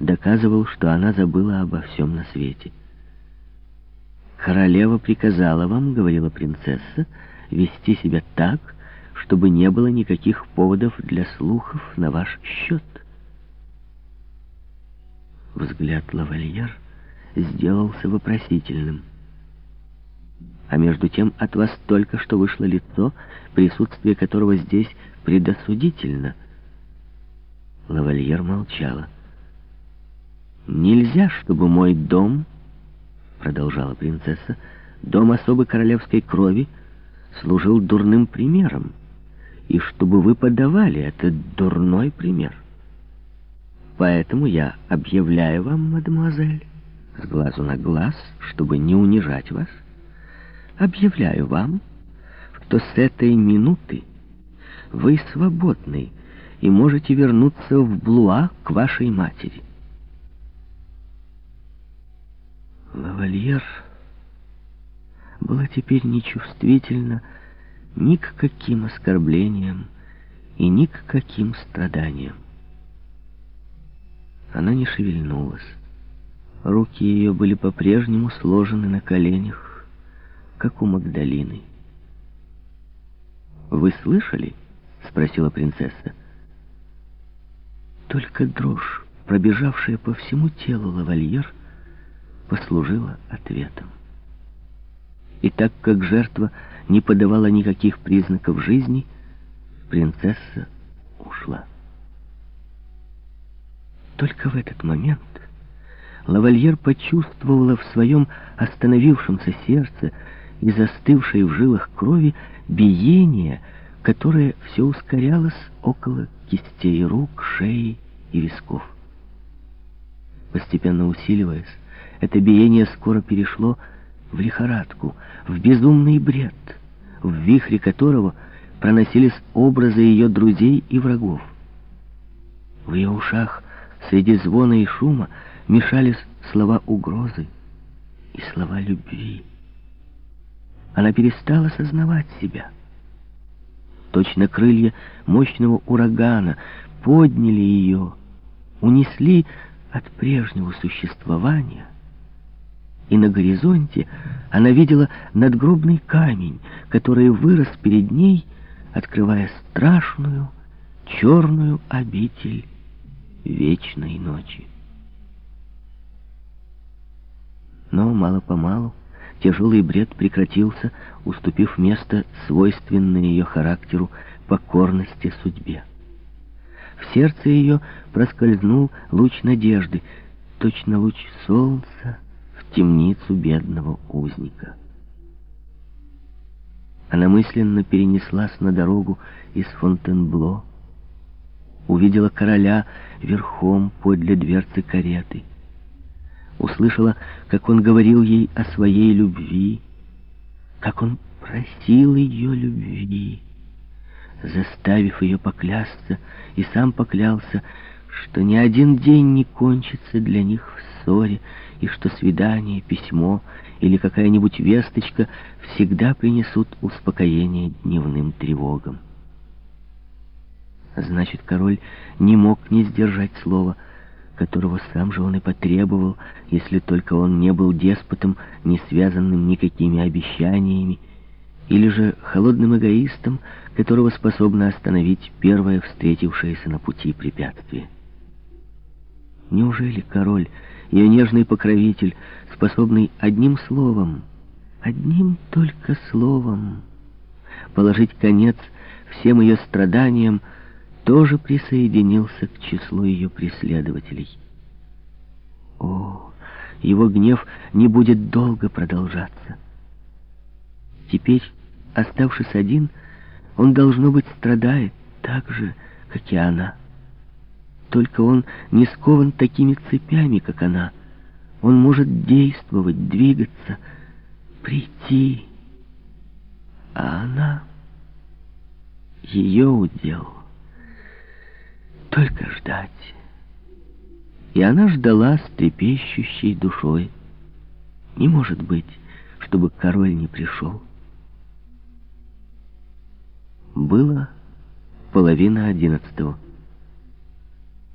доказывал, что она забыла обо всем на свете. «Королева приказала вам, — говорила принцесса, — вести себя так, чтобы не было никаких поводов для слухов на ваш счет». Взгляд лавальер сделался вопросительным. А между тем от вас только что вышло лицо, присутствие которого здесь предосудительно. Лавальер молчала. «Нельзя, чтобы мой дом, — продолжала принцесса, — дом особой королевской крови, служил дурным примером, и чтобы вы подавали этот дурной пример. Поэтому я объявляю вам, мадемуазель, с глазу на глаз, чтобы не унижать вас, — объявляю вам, что с этой минуты вы свободны и можете вернуться в Блуа к вашей матери. Лавальер была теперь нечувствительна ни к каким оскорблениям и ни к каким страданиям. Она не шевельнулась. Руки ее были по-прежнему сложены на коленях, как у Магдалины. «Вы слышали?» — спросила принцесса. Только дрожь, пробежавшая по всему телу лавальер, послужила ответом. И так как жертва не подавала никаких признаков жизни, принцесса ушла. Только в этот момент лавальер почувствовала в своем остановившемся сердце и застывшей в жилах крови биение, которое все ускорялось около кистей рук, шеи и висков. Постепенно усиливаясь, это биение скоро перешло в лихорадку, в безумный бред, в вихре которого проносились образы ее друзей и врагов. В ее ушах среди звона и шума мешались слова угрозы и слова любви. Она перестала сознавать себя. Точно крылья мощного урагана подняли ее, унесли от прежнего существования. И на горизонте она видела надгробный камень, который вырос перед ней, открывая страшную черную обитель вечной ночи. Но мало-помалу Тяжелый бред прекратился, уступив место свойственной ее характеру покорности судьбе. В сердце ее проскользнул луч надежды, точно луч солнца темницу бедного узника. Она мысленно перенеслась на дорогу из Фонтенбло, увидела короля верхом подле дверцы кареты — услышала, как он говорил ей о своей любви, как он просил ее любви, заставив ее поклясться, и сам поклялся, что ни один день не кончится для них в ссоре, и что свидание, письмо или какая-нибудь весточка всегда принесут успокоение дневным тревогам. Значит, король не мог не сдержать слова — которого сам же он и потребовал, если только он не был деспотом, не связанным никакими обещаниями, или же холодным эгоистом, которого способно остановить первое встретившееся на пути препятствие. Неужели король, ее нежный покровитель, способный одним словом, одним только словом, положить конец всем ее страданиям, тоже присоединился к числу ее преследователей. О, его гнев не будет долго продолжаться. Теперь, оставшись один, он, должно быть, страдает так же, как и она. Только он не скован такими цепями, как она. Он может действовать, двигаться, прийти. А она... Ее удел только ждать. И она ждала с трепещущей душой. Не может быть, чтобы король не пришел. Было половина одиннадцатого.